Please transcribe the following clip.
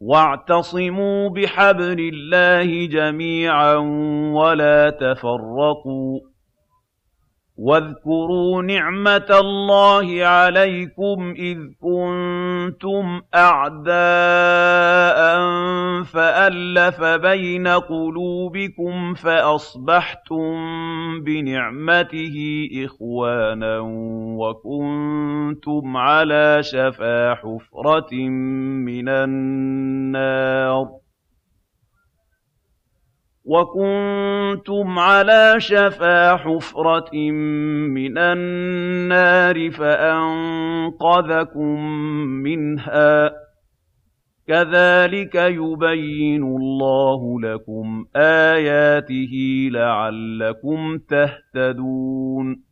وَاعْتَصِمُوا بِحَبْلِ اللَّهِ جَمِيعًا وَلَا تَفَرَّقُوا وَاذْكُرُوا نِعْمَةَ اللَّهِ عَلَيْكُمْ إِذْ كُنتُمْ أَعْدَاءً فَأَلَّفَ بَيْنَ قُلُوبِكُمْ فَأَصْبَحْتُم بِنِعْمَتِهِ إِخْوَانًا وَكُنتُمْ عَلَىٰ شَفَا حُفْرَةٍ مِّنَ النَّارِ وَكُنتُمْ عَلَىٰ شَفَا حُفْرَةٍ مِّنَ النَّارِ فَأَنقَذَكُم مِّنْهَا ۗ كَذَٰلِكَ يُبَيِّنُ اللَّهُ لَكُمْ آيَاتِهِ لَعَلَّكُمْ تَهْتَدُونَ